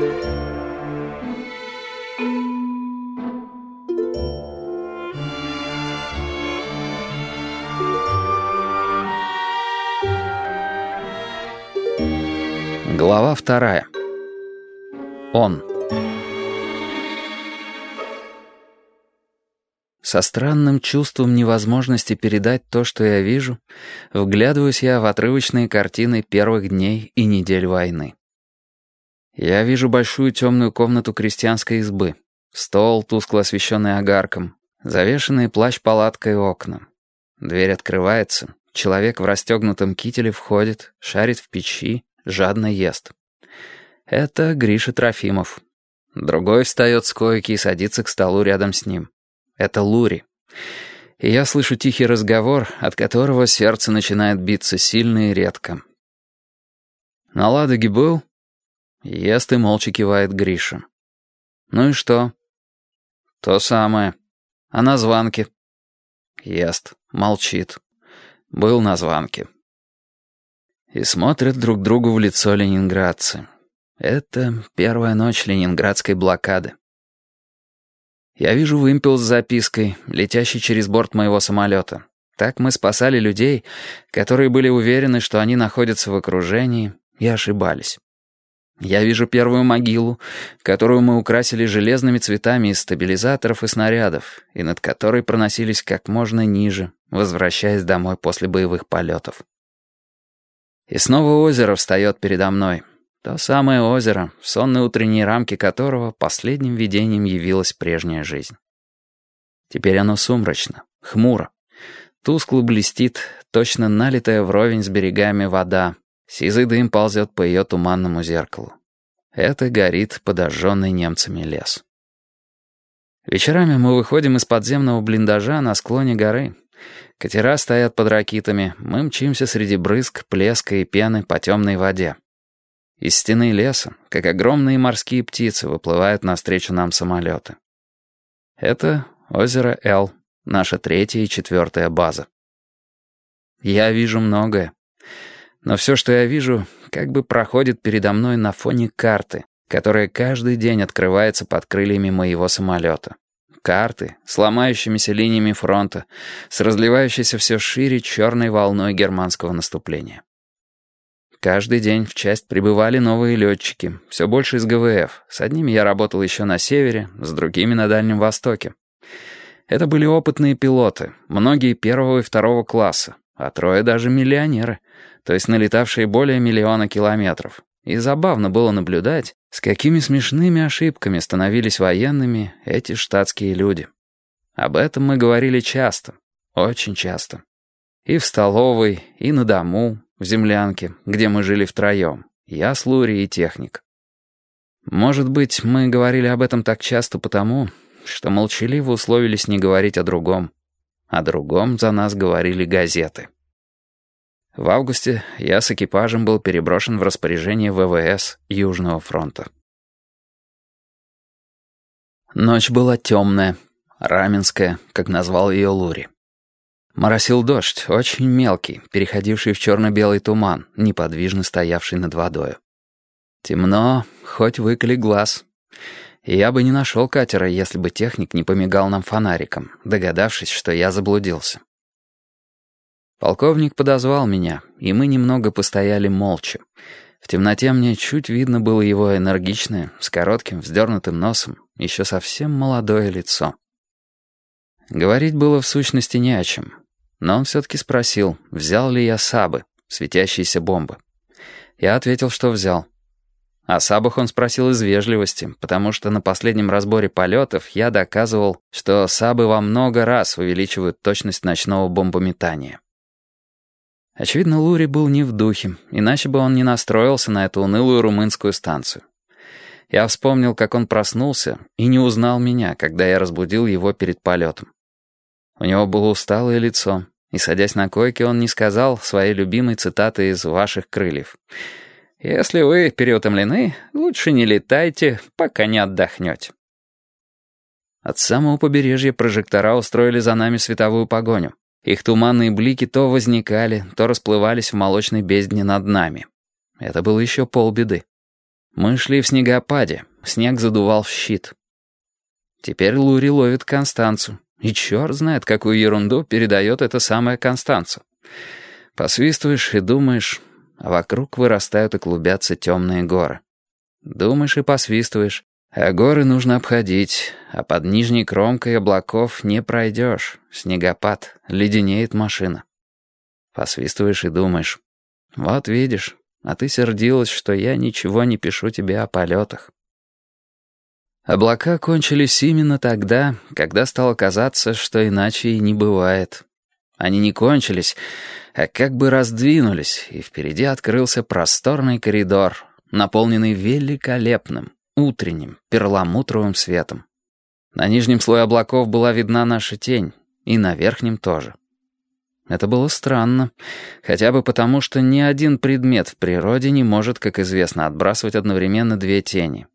Глава вторая. Он. Со странным чувством невозможности передать то, что я вижу, вглядываюсь я в отрывочные картины первых дней и недель войны. Я вижу большую темную комнату крестьянской избы, стол, тускло освещенный огарком, завешенные плащ-палаткой окна. Дверь открывается, человек в расстегнутом кителе входит, шарит в печи, жадно ест. Это Гриша Трофимов. Другой встает с койки и садится к столу рядом с ним. Это Лури. И я слышу тихий разговор, от которого сердце начинает биться сильно и редко. «На Ладоге был?» Ест и молча кивает Гриша. «Ну и что?» «То самое. А на званке?» Ест, молчит. «Был на званке». И смотрят друг другу в лицо ленинградцы. Это первая ночь ленинградской блокады. Я вижу вымпел с запиской, летящий через борт моего самолета. Так мы спасали людей, которые были уверены, что они находятся в окружении, и ошибались. Я вижу первую могилу, которую мы украсили железными цветами из стабилизаторов и снарядов, и над которой проносились как можно ниже, возвращаясь домой после боевых полетов. И снова озеро встает передо мной. То самое озеро, в сонной утренней рамке которого последним видением явилась прежняя жизнь. Теперь оно сумрачно, хмуро. Тускло блестит, точно налитая вровень с берегами вода. Сизый дым ползет по ее туманному зеркалу. Это горит подожженный немцами лес. Вечерами мы выходим из подземного блиндажа на склоне горы, Катера стоят под ракитами, мы мчимся среди брызг, плеска и пены по темной воде. Из стены леса, как огромные морские птицы, выплывают навстречу нам самолеты. Это озеро Эл, наша третья и четвертая база. Я вижу многое. Но все, что я вижу, как бы проходит передо мной на фоне карты, которая каждый день открывается под крыльями моего самолета карты с ломающимися линиями фронта, с разливающейся все шире черной волной германского наступления. Каждый день в часть прибывали новые летчики, все больше из ГВФ. С одними я работал еще на севере, с другими на Дальнем Востоке. Это были опытные пилоты, многие первого и второго класса, а трое даже миллионеры, то есть налетавшие более миллиона километров. И забавно было наблюдать, с какими смешными ошибками становились военными эти штатские люди. Об этом мы говорили часто, очень часто. И в столовой, и на дому, в землянке, где мы жили втроем. Я с Лури и техник. Может быть, мы говорили об этом так часто потому, что молчаливо условились не говорить о другом. О другом за нас говорили газеты. В августе я с экипажем был переброшен в распоряжение ВВС Южного фронта. Ночь была темная, раменская, как назвал ее Лури. Моросил дождь, очень мелкий, переходивший в черно-белый туман, неподвижно стоявший над водою. Темно, хоть выколи глаз. я бы не нашел катера, если бы техник не помигал нам фонариком, догадавшись, что я заблудился. Полковник подозвал меня, и мы немного постояли молча. В темноте мне чуть видно было его энергичное, с коротким, вздернутым носом, еще совсем молодое лицо. Говорить было в сущности не о чем. Но он все-таки спросил, взял ли я сабы, светящиеся бомбы. Я ответил, что взял. О сабах он спросил из вежливости, потому что на последнем разборе полетов я доказывал, что сабы во много раз увеличивают точность ночного бомбометания. Очевидно, Лури был не в духе, иначе бы он не настроился на эту унылую румынскую станцию. Я вспомнил, как он проснулся и не узнал меня, когда я разбудил его перед полетом. У него было усталое лицо, и, садясь на койке, он не сказал своей любимой цитаты из «Ваших крыльев». «Если вы переутомлены, лучше не летайте, пока не отдохнете». От самого побережья прожектора устроили за нами световую погоню. Их туманные блики то возникали, то расплывались в молочной бездне над нами. Это было еще полбеды. Мы шли в снегопаде, снег задувал в щит. Теперь Лури ловит Констанцу, и черт знает, какую ерунду передает эта самая Констанцу. Посвистываешь и думаешь, а вокруг вырастают и клубятся темные горы. Думаешь и посвистываешь, а горы нужно обходить, а под нижней кромкой облаков не пройдешь. Снегопад, леденеет машина. Посвистываешь и думаешь, вот видишь, а ты сердилась, что я ничего не пишу тебе о полетах. Облака кончились именно тогда, когда стало казаться, что иначе и не бывает. Они не кончились, а как бы раздвинулись, и впереди открылся просторный коридор, наполненный великолепным, утренним, перламутровым светом. На нижнем слое облаков была видна наша тень, и на верхнем тоже. Это было странно, хотя бы потому, что ни один предмет в природе не может, как известно, отбрасывать одновременно две тени.